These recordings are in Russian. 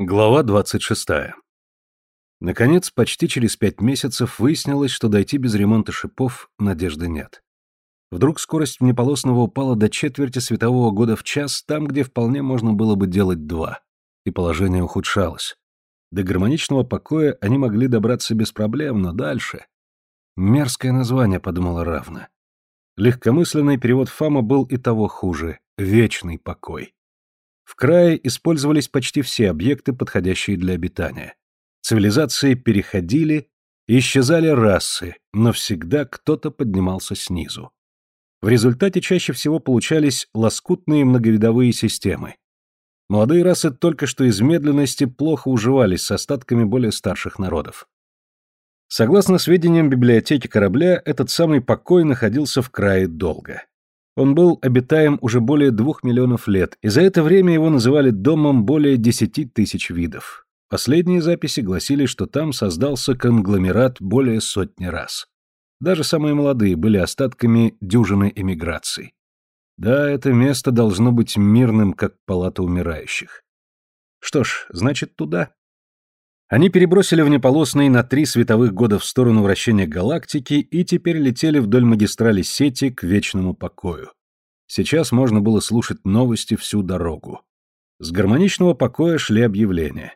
Глава 26. Наконец, почти через пять месяцев выяснилось, что дойти без ремонта шипов надежды нет. Вдруг скорость внеполосного упала до четверти светового года в час, там, где вполне можно было бы делать два, и положение ухудшалось. До гармоничного покоя они могли добраться без проблем, но дальше... Мерзкое название, подумала Равна. Легкомысленный перевод Фама был и того хуже — вечный покой. В крае использовались почти все объекты, подходящие для обитания. Цивилизации переходили, исчезали расы, но всегда кто-то поднимался снизу. В результате чаще всего получались лоскутные многовидовые системы. Молодые расы только что из медленности плохо уживались с остатками более старших народов. Согласно сведениям библиотеки корабля, этот самый покой находился в крае долго. Он был обитаем уже более двух миллионов лет, и за это время его называли домом более десяти тысяч видов. Последние записи гласили, что там создался конгломерат более сотни раз. Даже самые молодые были остатками дюжины эмиграций. Да, это место должно быть мирным, как палата умирающих. Что ж, значит, туда. Они перебросили внеполосный на три световых года в сторону вращения галактики и теперь летели вдоль магистрали сети к вечному покою. Сейчас можно было слушать новости всю дорогу. С гармоничного покоя шли объявления.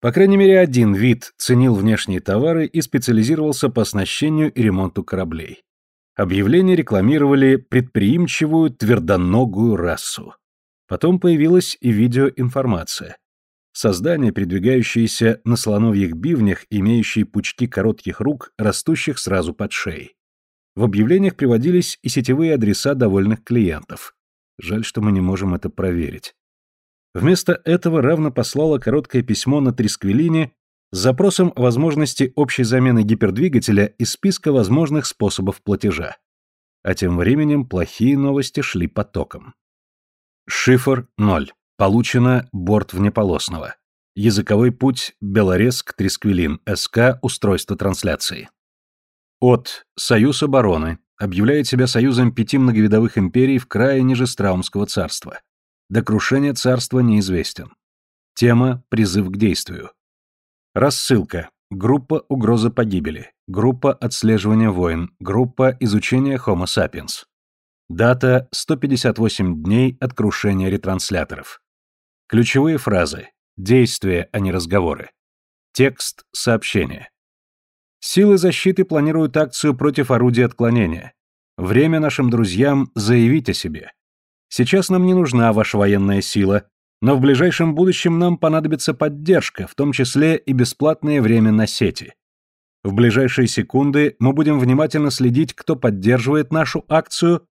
По крайней мере, один вид ценил внешние товары и специализировался по оснащению и ремонту кораблей. Объявления рекламировали предприимчивую твердоногую расу. Потом появилась и видеоинформация. Создания, передвигающиеся на слоновьих бивнях, имеющие пучки коротких рук, растущих сразу под шеей. В объявлениях приводились и сетевые адреса довольных клиентов. Жаль, что мы не можем это проверить. Вместо этого равно послала короткое письмо на Трисквилине с запросом о возможности общей замены гипердвигателя из списка возможных способов платежа. А тем временем плохие новости шли потоком. Шифр 0. Получено борт внеполосного. Языковой путь Белорецк-Трисквилин, СК, устройство трансляции. От Союз обороны объявляет себя союзом пяти многовидовых империй в крае ниже Страумского царства. До крушения царства неизвестен. Тема «Призыв к действию». Рассылка. Группа «Угроза погибели». Группа «Отслеживание войн». Группа «Изучение Homo sapiens». Дата 158 дней от крушения ретрансляторов. Ключевые фразы. Действия, а не разговоры. Текст сообщения. Силы защиты планируют акцию против орудия отклонения. Время нашим друзьям заявить о себе. Сейчас нам не нужна ваша военная сила, но в ближайшем будущем нам понадобится поддержка, в том числе и бесплатное время на сети. В ближайшие секунды мы будем внимательно следить, кто поддерживает нашу акцию,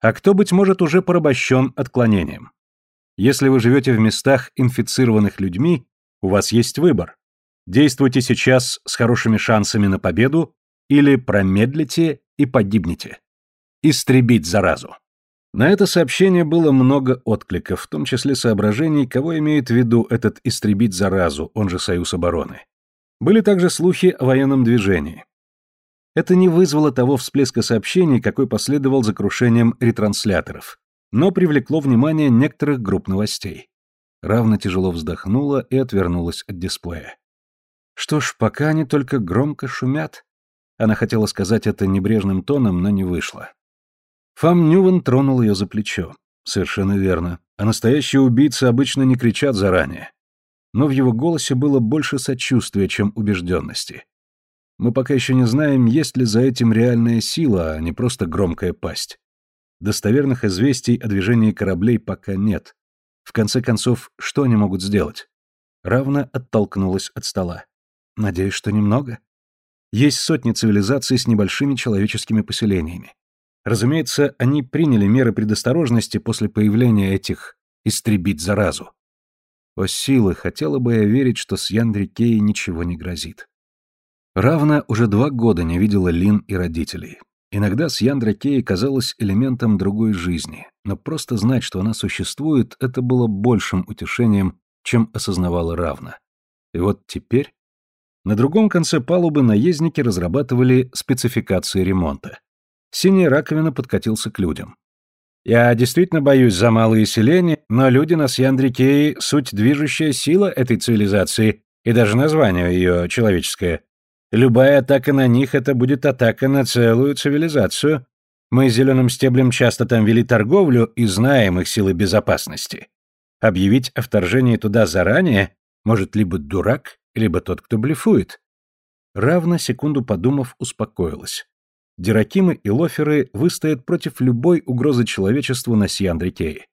а кто, быть может, уже порабощен отклонением. Если вы живете в местах, инфицированных людьми, у вас есть выбор. Действуйте сейчас с хорошими шансами на победу или промедлите и погибнете. Истребить заразу. На это сообщение было много откликов, в том числе соображений, кого имеет в виду этот «истребить заразу», он же Союз обороны. Были также слухи о военном движении. Это не вызвало того всплеска сообщений, какой последовал за крушением ретрансляторов но привлекло внимание некоторых групп новостей. Равно тяжело вздохнула и отвернулась от дисплея. Что ж, пока они только громко шумят. Она хотела сказать это небрежным тоном, но не вышло. Фам Нюван тронул ее за плечо. Совершенно верно. А настоящие убийцы обычно не кричат заранее. Но в его голосе было больше сочувствия, чем убежденности. Мы пока еще не знаем, есть ли за этим реальная сила, а не просто громкая пасть. Достоверных известий о движении кораблей пока нет. В конце концов, что они могут сделать? Равна оттолкнулась от стола. Надеюсь, что немного. Есть сотни цивилизаций с небольшими человеческими поселениями. Разумеется, они приняли меры предосторожности после появления этих «истребить заразу». О силы, хотела бы я верить, что с Яндрикеей ничего не грозит. Равна уже два года не видела Лин и родителей. Иногда с Яндра Кей казалась элементом другой жизни, но просто знать, что она существует, это было большим утешением, чем осознавала равно. И вот теперь... На другом конце палубы наездники разрабатывали спецификации ремонта. Синяя раковина подкатился к людям. Я действительно боюсь за малые селения, но люди на Сьяндрикее — суть движущая сила этой цивилизации, и даже название ее человеческое. Любая атака на них — это будет атака на целую цивилизацию. Мы с зеленым стеблем часто там вели торговлю и знаем их силы безопасности. Объявить о вторжении туда заранее может либо дурак, либо тот, кто блефует. Равно, секунду подумав, успокоилась. Диракимы и лоферы выстоят против любой угрозы человечеству на Сиандрикее.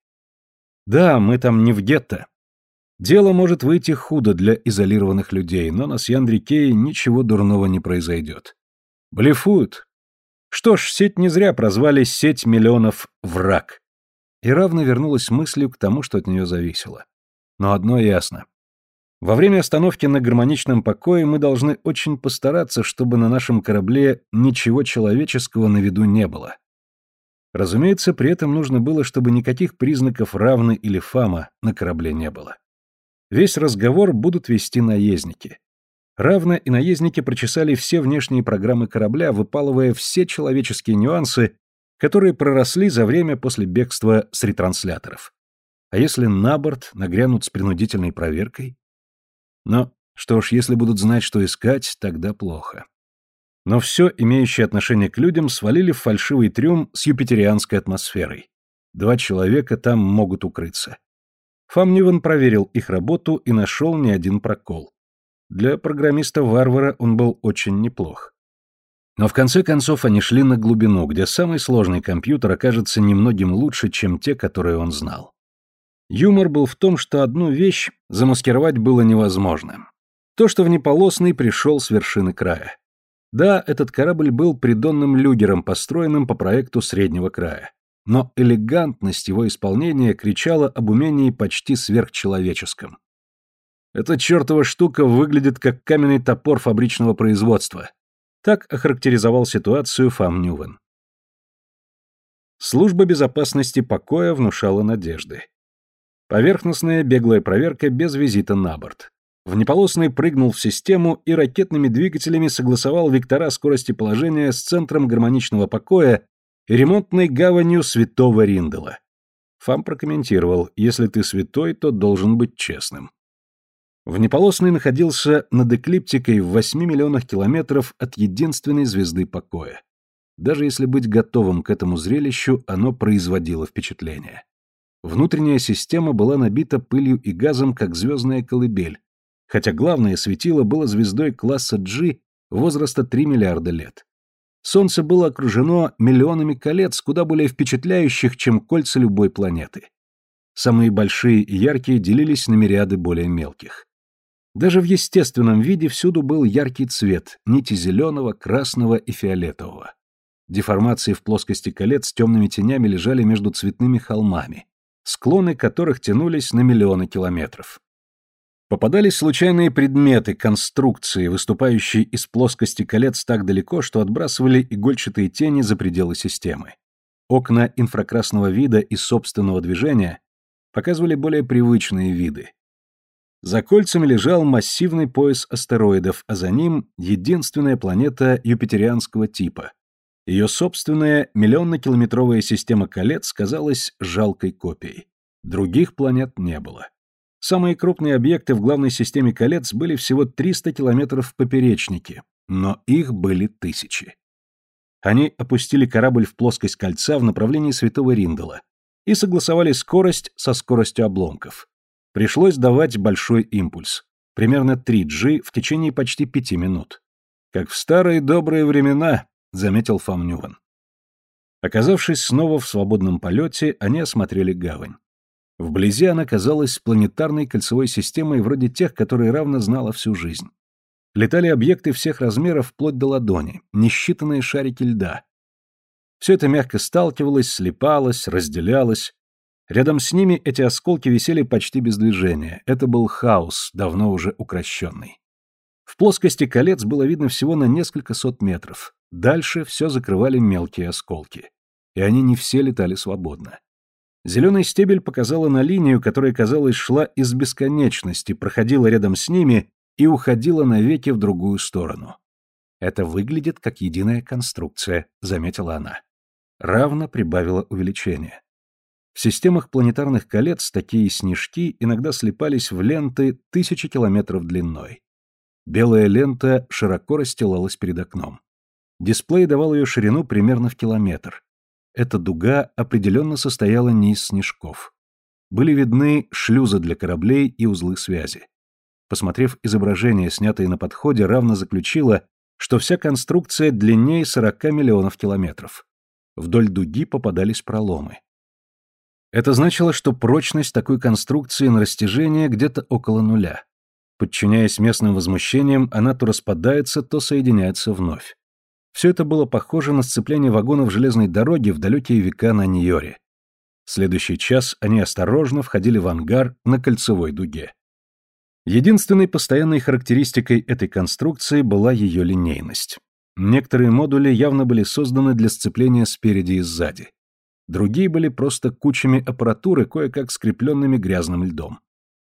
Да, мы там не в гетто. Дело может выйти худо для изолированных людей, но на Сьяндрикее ничего дурного не произойдет. Блефуют. Что ж, сеть не зря прозвали «сеть миллионов враг». И равно вернулась мыслью к тому, что от нее зависело. Но одно ясно. Во время остановки на гармоничном покое мы должны очень постараться, чтобы на нашем корабле ничего человеческого на виду не было. Разумеется, при этом нужно было, чтобы никаких признаков равны или фама на корабле не было. Весь разговор будут вести наездники. Равно и наездники прочесали все внешние программы корабля, выпалывая все человеческие нюансы, которые проросли за время после бегства с ретрансляторов. А если на борт нагрянут с принудительной проверкой? Но, что ж, если будут знать, что искать, тогда плохо. Но все, имеющее отношение к людям, свалили в фальшивый трюм с юпитерианской атмосферой. Два человека там могут укрыться. Фам Нивен проверил их работу и нашел не один прокол. Для программиста-варвара он был очень неплох. Но в конце концов они шли на глубину, где самый сложный компьютер окажется немногим лучше, чем те, которые он знал. Юмор был в том, что одну вещь замаскировать было невозможно. То, что внеполосный пришел с вершины края. Да, этот корабль был придонным люгером, построенным по проекту среднего края. Но элегантность его исполнения кричала об умении почти сверхчеловеческом. Эта чертова штука выглядит как каменный топор фабричного производства. Так охарактеризовал ситуацию Фам Нювен. Служба безопасности покоя внушала надежды. Поверхностная беглая проверка без визита на борт. Внеполосный прыгнул в систему и ракетными двигателями согласовал вектора скорости положения с центром гармоничного покоя ремонтной гаванью святого Риндела. Фам прокомментировал, если ты святой, то должен быть честным. Внеполосный находился над эклиптикой в 8 миллионах километров от единственной звезды покоя. Даже если быть готовым к этому зрелищу, оно производило впечатление. Внутренняя система была набита пылью и газом, как звездная колыбель, хотя главное светило было звездой класса G возраста 3 миллиарда лет. Солнце было окружено миллионами колец, куда более впечатляющих, чем кольца любой планеты. Самые большие и яркие делились на мириады более мелких. Даже в естественном виде всюду был яркий цвет, нити зеленого, красного и фиолетового. Деформации в плоскости колец с темными тенями лежали между цветными холмами, склоны которых тянулись на миллионы километров. Попадались случайные предметы, конструкции, выступающие из плоскости колец так далеко, что отбрасывали игольчатые тени за пределы системы. Окна инфракрасного вида и собственного движения показывали более привычные виды. За кольцами лежал массивный пояс астероидов, а за ним единственная планета юпитерианского типа, ее собственная миллионно-километровая система колец казалась жалкой копией. Других планет не было. Самые крупные объекты в главной системе колец были всего 300 километров в поперечнике, но их были тысячи. Они опустили корабль в плоскость кольца в направлении Святого Риндала и согласовали скорость со скоростью обломков. Пришлось давать большой импульс, примерно 3G в течение почти пяти минут. Как в старые добрые времена, заметил Фам Нюван. Оказавшись снова в свободном полете, они осмотрели гавань. Вблизи она казалась планетарной кольцевой системой вроде тех, которые равно знала всю жизнь. Летали объекты всех размеров вплоть до ладони, несчитанные шарики льда. Все это мягко сталкивалось, слипалось, разделялось. Рядом с ними эти осколки висели почти без движения. Это был хаос, давно уже укращенный. В плоскости колец было видно всего на несколько сот метров. Дальше все закрывали мелкие осколки. И они не все летали свободно. Зеленый стебель показала на линию, которая, казалось, шла из бесконечности, проходила рядом с ними и уходила навеки в другую сторону. «Это выглядит как единая конструкция», — заметила она. Равно прибавила увеличение. В системах планетарных колец такие снежки иногда слипались в ленты тысячи километров длиной. Белая лента широко расстилалась перед окном. Дисплей давал ее ширину примерно в километр. Эта дуга определенно состояла не из снежков. Были видны шлюзы для кораблей и узлы связи. Посмотрев изображение, снятое на подходе, равно заключила, что вся конструкция длиннее 40 миллионов километров. Вдоль дуги попадались проломы. Это значило, что прочность такой конструкции на растяжение где-то около нуля. Подчиняясь местным возмущениям, она то распадается, то соединяется вновь. Все это было похоже на сцепление вагонов железной дороги в далекие века на Ньоре. Следующий час они осторожно входили в ангар на кольцевой дуге. Единственной постоянной характеристикой этой конструкции была ее линейность. Некоторые модули явно были созданы для сцепления спереди и сзади. Другие были просто кучами аппаратуры, кое-как скрепленными грязным льдом.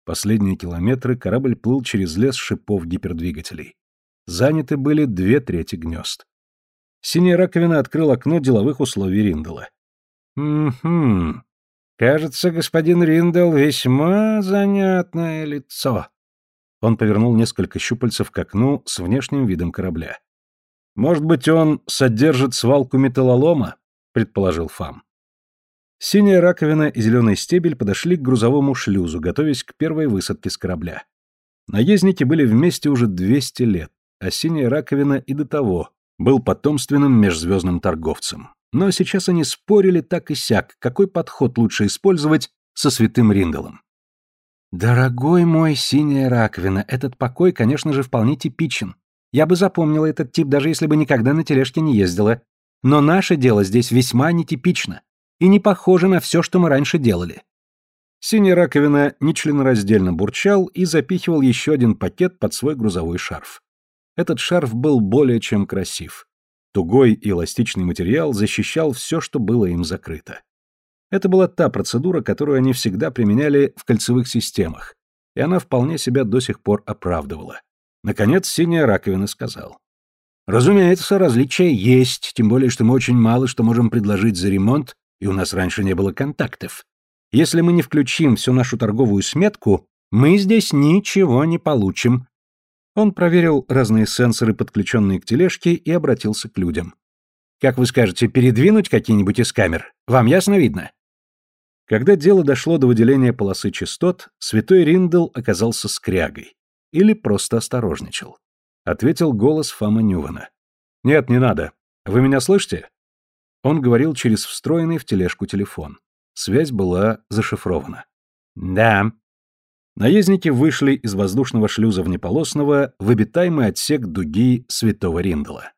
Последние километры корабль плыл через лес шипов гипердвигателей. Заняты были две трети гнезд. Синяя раковина открыл окно деловых условий Риндела. «Угу. Кажется, господин Риндел весьма занятное лицо». Он повернул несколько щупальцев к окну с внешним видом корабля. «Может быть, он содержит свалку металлолома?» — предположил Фам. Синяя раковина и зеленый стебель подошли к грузовому шлюзу, готовясь к первой высадке с корабля. Наездники были вместе уже 200 лет, а синяя раковина и до того был потомственным межзвездным торговцем. Но сейчас они спорили так и сяк, какой подход лучше использовать со святым Ринделом. «Дорогой мой синяя раковина, этот покой, конечно же, вполне типичен. Я бы запомнила этот тип, даже если бы никогда на тележке не ездила. Но наше дело здесь весьма нетипично и не похоже на все, что мы раньше делали. Синяя раковина нечленораздельно бурчал и запихивал еще один пакет под свой грузовой шарф. Этот шарф был более чем красив. Тугой и эластичный материал защищал все, что было им закрыто. Это была та процедура, которую они всегда применяли в кольцевых системах, и она вполне себя до сих пор оправдывала. Наконец, синяя раковина сказал. «Разумеется, различия есть, тем более, что мы очень мало что можем предложить за ремонт и у нас раньше не было контактов. Если мы не включим всю нашу торговую сметку, мы здесь ничего не получим. Он проверил разные сенсоры, подключенные к тележке, и обратился к людям. Как вы скажете, передвинуть какие-нибудь из камер? Вам ясно видно? Когда дело дошло до выделения полосы частот, святой Риндл оказался скрягой. Или просто осторожничал. Ответил голос Фома Нювана. «Нет, не надо. Вы меня слышите?» Он говорил через встроенный в тележку телефон. Связь была зашифрована. «Да». Наездники вышли из воздушного шлюза внеполосного в обитаемый отсек дуги Святого Риндала.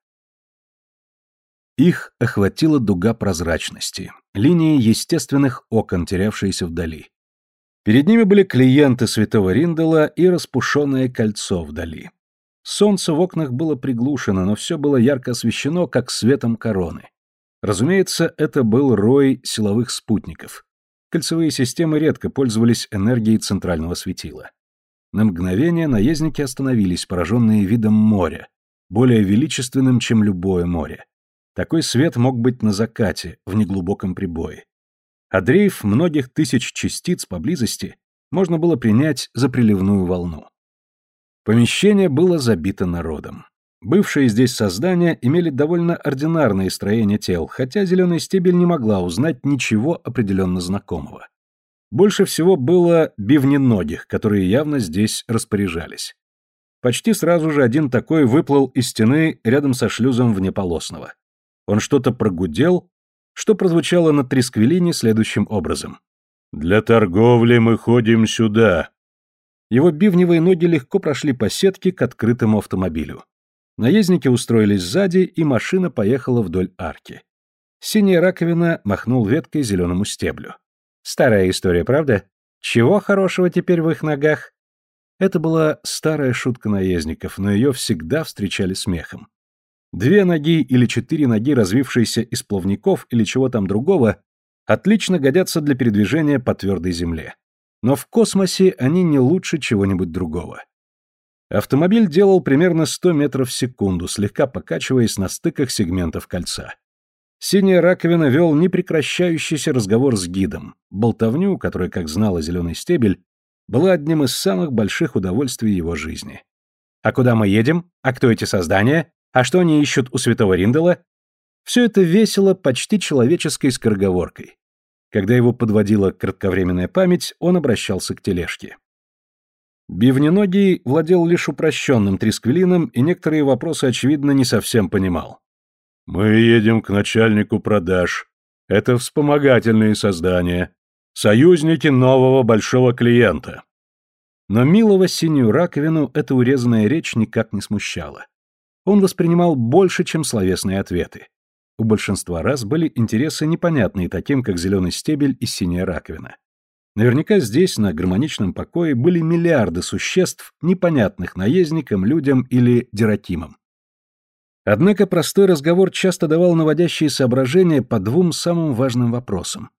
Их охватила дуга прозрачности, линии естественных окон, терявшиеся вдали. Перед ними были клиенты Святого Риндала и распушенное кольцо вдали. Солнце в окнах было приглушено, но все было ярко освещено, как светом короны. Разумеется, это был рой силовых спутников. Кольцевые системы редко пользовались энергией центрального светила. На мгновение наездники остановились, пораженные видом моря, более величественным, чем любое море. Такой свет мог быть на закате, в неглубоком прибое. А дрейф многих тысяч частиц поблизости можно было принять за приливную волну. Помещение было забито народом. Бывшие здесь создания имели довольно ординарное строение тел, хотя зеленый стебель не могла узнать ничего определенно знакомого. Больше всего было бивненогих, которые явно здесь распоряжались. Почти сразу же один такой выплыл из стены рядом со шлюзом внеполосного. Он что-то прогудел, что прозвучало на тресквилине следующим образом. «Для торговли мы ходим сюда». Его бивневые ноги легко прошли по сетке к открытому автомобилю. Наездники устроились сзади, и машина поехала вдоль арки. Синяя раковина махнул веткой зеленому стеблю. Старая история, правда? Чего хорошего теперь в их ногах? Это была старая шутка наездников, но ее всегда встречали смехом. Две ноги или четыре ноги, развившиеся из плавников или чего там другого, отлично годятся для передвижения по твердой земле. Но в космосе они не лучше чего-нибудь другого. Автомобиль делал примерно 100 метров в секунду, слегка покачиваясь на стыках сегментов кольца. Синяя раковина вел непрекращающийся разговор с гидом. Болтовню, которая, как знала зеленый стебель, была одним из самых больших удовольствий его жизни. «А куда мы едем? А кто эти создания? А что они ищут у святого Риндела?» Все это весело, почти человеческой скороговоркой. Когда его подводила кратковременная память, он обращался к тележке. Бивненогий владел лишь упрощенным трисквилином и некоторые вопросы, очевидно, не совсем понимал. «Мы едем к начальнику продаж. Это вспомогательные создания. Союзники нового большого клиента». Но милого синюю раковину эта урезанная речь никак не смущала. Он воспринимал больше, чем словесные ответы. У большинства раз были интересы непонятные таким, как зеленый стебель и синяя раковина. Наверняка здесь, на гармоничном покое, были миллиарды существ, непонятных наездникам, людям или дератимам. Однако простой разговор часто давал наводящие соображения по двум самым важным вопросам.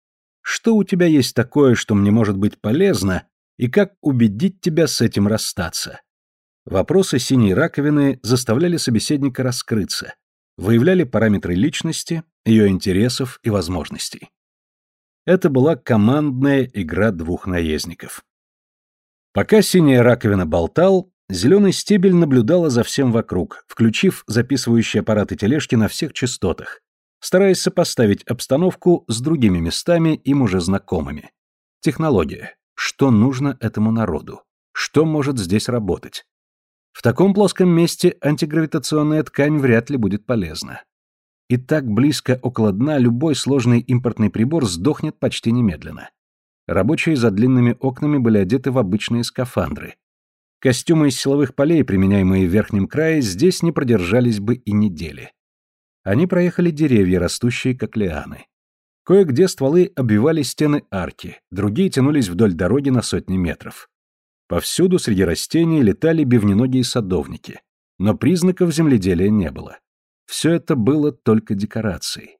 Что у тебя есть такое, что мне может быть полезно, и как убедить тебя с этим расстаться? Вопросы синей раковины заставляли собеседника раскрыться, выявляли параметры личности, ее интересов и возможностей. Это была командная игра двух наездников. Пока синяя раковина болтал, Зеленый стебель наблюдала за всем вокруг, включив записывающие аппараты тележки на всех частотах, стараясь сопоставить обстановку с другими местами, им уже знакомыми. Технология. Что нужно этому народу? Что может здесь работать? В таком плоском месте антигравитационная ткань вряд ли будет полезна. И так близко около дна любой сложный импортный прибор сдохнет почти немедленно. Рабочие за длинными окнами были одеты в обычные скафандры. Костюмы из силовых полей, применяемые в верхнем крае, здесь не продержались бы и недели. Они проехали деревья, растущие как лианы. Кое-где стволы обвивали стены арки, другие тянулись вдоль дороги на сотни метров. Повсюду среди растений летали бивненогие садовники, но признаков земледелия не было. Все это было только декорацией.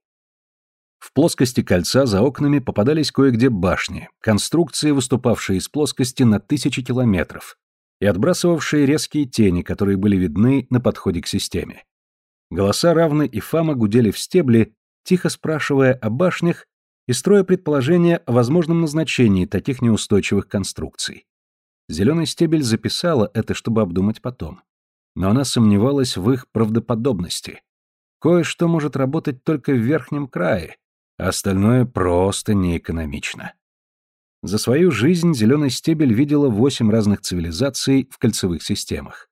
В плоскости кольца за окнами попадались кое-где башни, конструкции, выступавшие из плоскости на тысячи километров, и отбрасывавшие резкие тени, которые были видны на подходе к системе. Голоса Равны и Фама гудели в стебле, тихо спрашивая о башнях и строя предположения о возможном назначении таких неустойчивых конструкций. Зеленый стебель записала это, чтобы обдумать потом. Но она сомневалась в их правдоподобности. Кое-что может работать только в верхнем крае, а остальное просто неэкономично. За свою жизнь зеленый стебель видела восемь разных цивилизаций в кольцевых системах.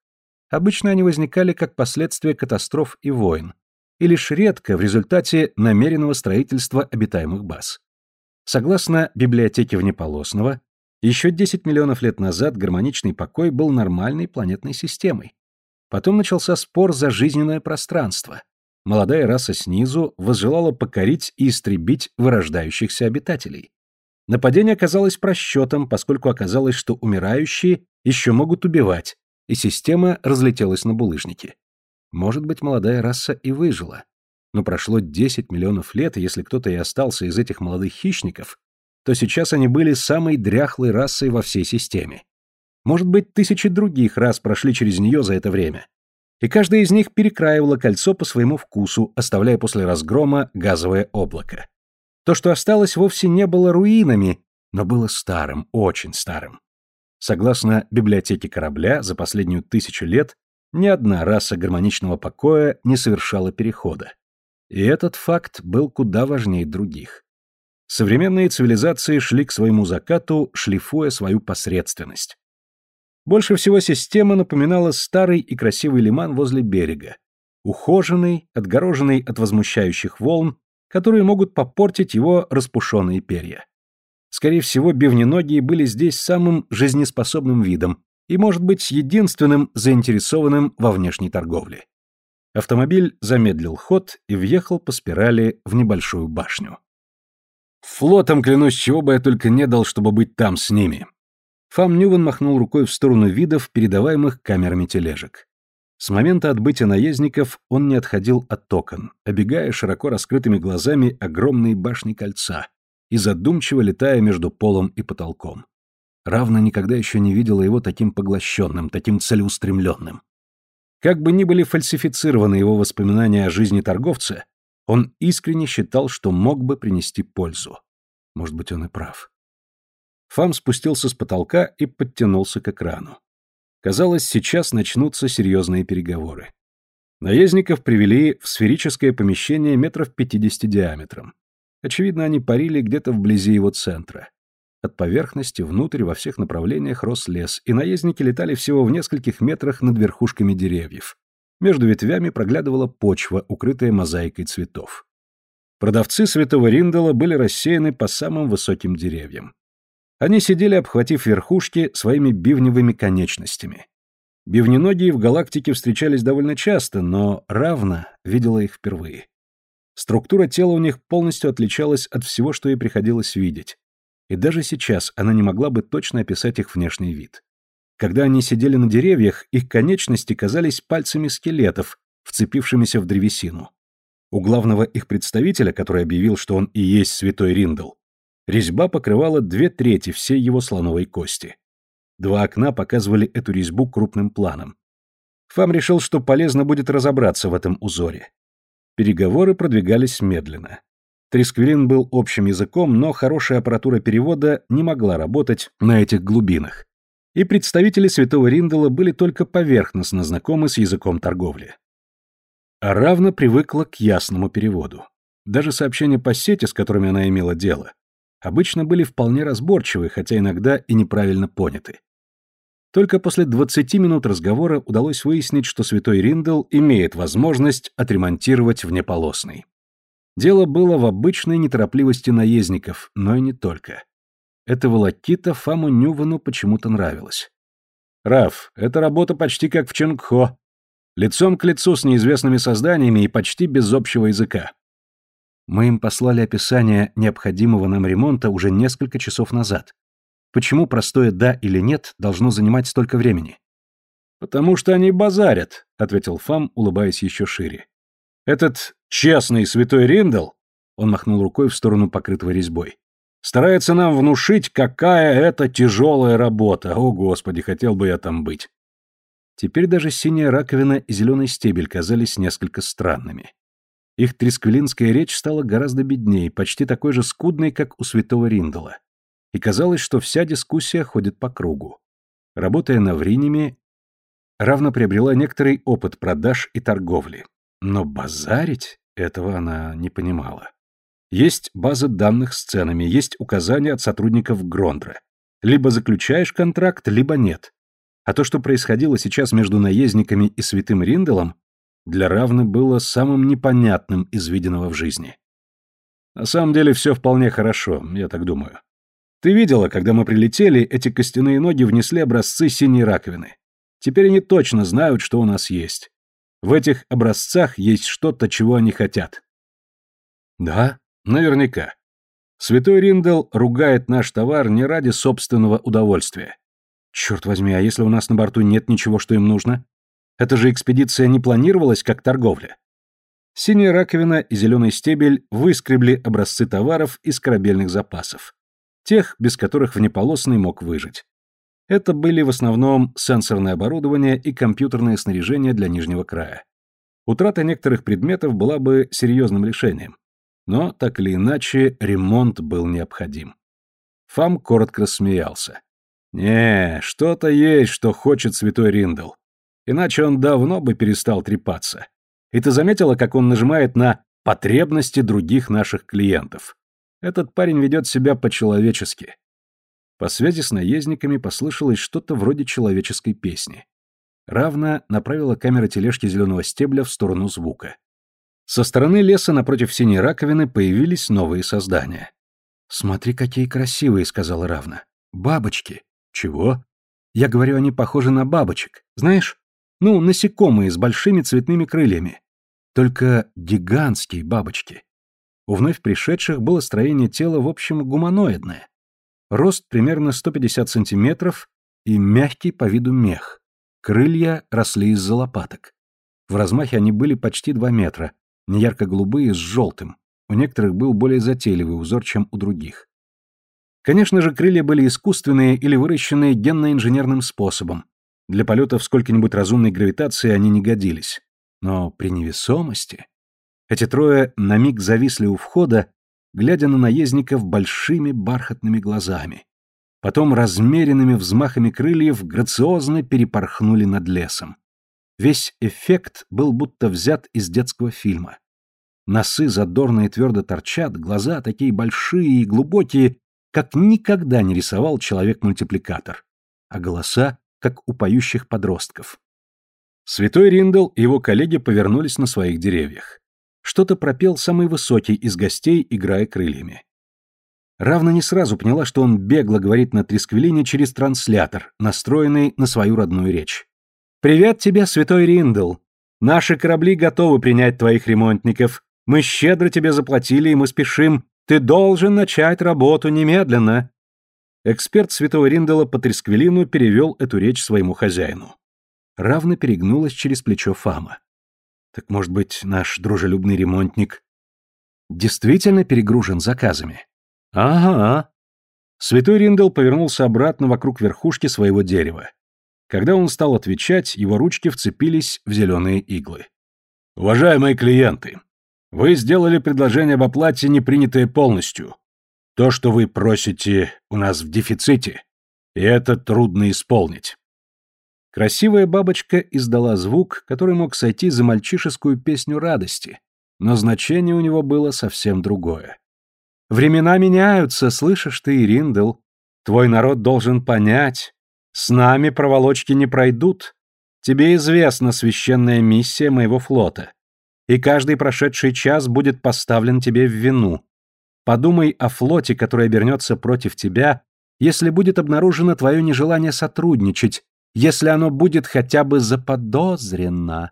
Обычно они возникали как последствия катастроф и войн, и лишь редко в результате намеренного строительства обитаемых баз. Согласно библиотеке Внеполосного, еще 10 миллионов лет назад гармоничный покой был нормальной планетной системой. Потом начался спор за жизненное пространство. Молодая раса снизу возжелала покорить и истребить вырождающихся обитателей. Нападение оказалось просчетом, поскольку оказалось, что умирающие еще могут убивать, и система разлетелась на булыжники. Может быть, молодая раса и выжила. Но прошло 10 миллионов лет, и если кто-то и остался из этих молодых хищников, то сейчас они были самой дряхлой расой во всей системе. Может быть, тысячи других рас прошли через нее за это время. И каждая из них перекраивала кольцо по своему вкусу, оставляя после разгрома газовое облако. То, что осталось, вовсе не было руинами, но было старым, очень старым. Согласно библиотеке корабля, за последнюю тысячу лет ни одна раса гармоничного покоя не совершала перехода. И этот факт был куда важнее других. Современные цивилизации шли к своему закату, шлифуя свою посредственность. Больше всего система напоминала старый и красивый лиман возле берега, ухоженный, отгороженный от возмущающих волн которые могут попортить его распушенные перья. Скорее всего, бивненогие были здесь самым жизнеспособным видом и, может быть, единственным заинтересованным во внешней торговле. Автомобиль замедлил ход и въехал по спирали в небольшую башню. «Флотом, клянусь, чего бы я только не дал, чтобы быть там с ними!» Фам Нюван махнул рукой в сторону видов, передаваемых камерами тележек. С момента отбытия наездников он не отходил от окон, обегая широко раскрытыми глазами огромные башни кольца и задумчиво летая между полом и потолком. Равно никогда еще не видела его таким поглощенным, таким целеустремленным. Как бы ни были фальсифицированы его воспоминания о жизни торговца, Он искренне считал, что мог бы принести пользу. Может быть, он и прав. Фам спустился с потолка и подтянулся к экрану. Казалось, сейчас начнутся серьезные переговоры. Наездников привели в сферическое помещение метров 50 диаметром. Очевидно, они парили где-то вблизи его центра. От поверхности внутрь во всех направлениях рос лес, и наездники летали всего в нескольких метрах над верхушками деревьев. Между ветвями проглядывала почва, укрытая мозаикой цветов. Продавцы святого Риндала были рассеяны по самым высоким деревьям. Они сидели, обхватив верхушки своими бивневыми конечностями. Бивненогие в галактике встречались довольно часто, но равно видела их впервые. Структура тела у них полностью отличалась от всего, что ей приходилось видеть. И даже сейчас она не могла бы точно описать их внешний вид. Когда они сидели на деревьях, их конечности казались пальцами скелетов, вцепившимися в древесину. У главного их представителя, который объявил, что он и есть святой Риндл, резьба покрывала две трети всей его слоновой кости. Два окна показывали эту резьбу крупным планом. Фам решил, что полезно будет разобраться в этом узоре. Переговоры продвигались медленно. Трисквилин был общим языком, но хорошая аппаратура перевода не могла работать на этих глубинах. И представители Святого Риндала были только поверхностно знакомы с языком торговли. А равно привыкла к ясному переводу. Даже сообщения по сети, с которыми она имела дело, обычно были вполне разборчивы, хотя иногда и неправильно поняты. Только после 20 минут разговора удалось выяснить, что святой Риндл имеет возможность отремонтировать внеполосный. Дело было в обычной неторопливости наездников, но и не только. Эта волокита Фаму Нювану почему-то нравилась. «Раф, эта работа почти как в Ченгхо. Лицом к лицу с неизвестными созданиями и почти без общего языка. Мы им послали описание необходимого нам ремонта уже несколько часов назад. Почему простое «да» или «нет» должно занимать столько времени? «Потому что они базарят», — ответил Фам, улыбаясь еще шире. «Этот честный святой Риндл», — он махнул рукой в сторону покрытого резьбой, «старается нам внушить, какая это тяжелая работа. О, Господи, хотел бы я там быть». Теперь даже синяя раковина и зеленый стебель казались несколько странными. Их тресквилинская речь стала гораздо беднее, почти такой же скудной, как у святого Риндала и казалось, что вся дискуссия ходит по кругу. Работая на Вриниме, равно приобрела некоторый опыт продаж и торговли. Но базарить этого она не понимала. Есть база данных с ценами, есть указания от сотрудников Грондра. Либо заключаешь контракт, либо нет. А то, что происходило сейчас между наездниками и святым Ринделом, для Равны было самым непонятным из виденного в жизни. На самом деле все вполне хорошо, я так думаю. Ты видела, когда мы прилетели, эти костяные ноги внесли образцы синей раковины. Теперь они точно знают, что у нас есть. В этих образцах есть что-то, чего они хотят. Да, наверняка. Святой Риндел ругает наш товар не ради собственного удовольствия. Черт возьми, а если у нас на борту нет ничего, что им нужно? Эта же экспедиция не планировалась как торговля. Синяя раковина и зеленый стебель выскребли образцы товаров из корабельных запасов тех, без которых внеполосный мог выжить. Это были в основном сенсорное оборудование и компьютерное снаряжение для нижнего края. Утрата некоторых предметов была бы серьезным решением. Но, так или иначе, ремонт был необходим. Фам коротко рассмеялся. «Не, что-то есть, что хочет святой Риндл. Иначе он давно бы перестал трепаться. И ты заметила, как он нажимает на потребности других наших клиентов? Этот парень ведет себя по-человечески. По связи с наездниками послышалось что-то вроде человеческой песни. Равна направила камера тележки зеленого стебля в сторону звука. Со стороны леса напротив синей раковины появились новые создания. «Смотри, какие красивые», — сказала Равна. «Бабочки». «Чего?» «Я говорю, они похожи на бабочек. Знаешь? Ну, насекомые с большими цветными крыльями. Только гигантские бабочки. У вновь пришедших было строение тела, в общем, гуманоидное. Рост примерно 150 сантиметров и мягкий по виду мех. Крылья росли из-за лопаток. В размахе они были почти 2 метра, неярко-голубые с желтым. У некоторых был более затейливый узор, чем у других. Конечно же, крылья были искусственные или выращенные генно-инженерным способом. Для полета в сколько-нибудь разумной гравитации они не годились. Но при невесомости... Эти трое на миг зависли у входа, глядя на наездников большими бархатными глазами. Потом размеренными взмахами крыльев грациозно перепорхнули над лесом. Весь эффект был будто взят из детского фильма. Носы задорно и твердо торчат, глаза такие большие и глубокие, как никогда не рисовал человек-мультипликатор, а голоса, как у поющих подростков. Святой Риндл и его коллеги повернулись на своих деревьях. Что-то пропел самый высокий из гостей, играя крыльями. Равно не сразу поняла, что он бегло говорит на Трисквилине через транслятор, настроенный на свою родную речь. «Привет тебе, святой Риндл! Наши корабли готовы принять твоих ремонтников. Мы щедро тебе заплатили, и мы спешим. Ты должен начать работу немедленно!» Эксперт святого Риндела по Трисквилину перевел эту речь своему хозяину. Равно перегнулась через плечо Фама. Так, может быть, наш дружелюбный ремонтник действительно перегружен заказами? Ага. Святой Риндел повернулся обратно вокруг верхушки своего дерева. Когда он стал отвечать, его ручки вцепились в зеленые иглы. «Уважаемые клиенты, вы сделали предложение об оплате, не принятое полностью. То, что вы просите, у нас в дефиците, и это трудно исполнить. Красивая бабочка издала звук, который мог сойти за мальчишескую песню радости, но значение у него было совсем другое. «Времена меняются, слышишь ты, Риндл? Твой народ должен понять. С нами проволочки не пройдут. Тебе известна священная миссия моего флота, и каждый прошедший час будет поставлен тебе в вину. Подумай о флоте, который обернется против тебя, если будет обнаружено твое нежелание сотрудничать, если оно будет хотя бы заподозрено.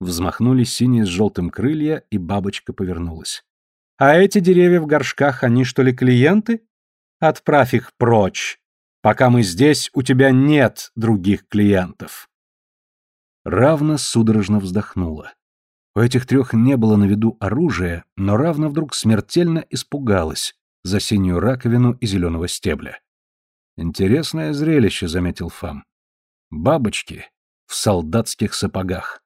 Взмахнули синие с желтым крылья, и бабочка повернулась. А эти деревья в горшках, они что ли клиенты? Отправь их прочь. Пока мы здесь, у тебя нет других клиентов. Равна судорожно вздохнула. У этих трех не было на виду оружия, но Равна вдруг смертельно испугалась за синюю раковину и зеленого стебля. «Интересное зрелище», — заметил Фам бабочки в солдатских сапогах.